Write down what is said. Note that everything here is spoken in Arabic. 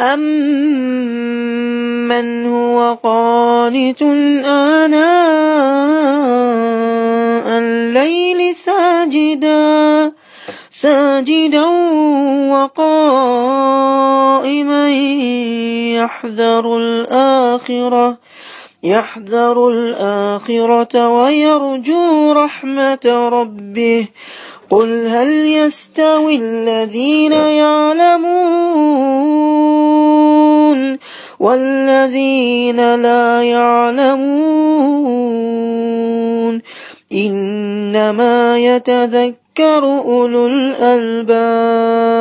أَمَّنْ هُوَ قَانِتٌ آنَاءَ اللَّيْلِ سَاجِدًا ساجدا وقائما يحذر الآخرة يحذر الآخرة ويرجو رحمة ربه. قل هل يستوي الذين يعلمون والذين لا يعلمون إنما يتذكر أولو الألباب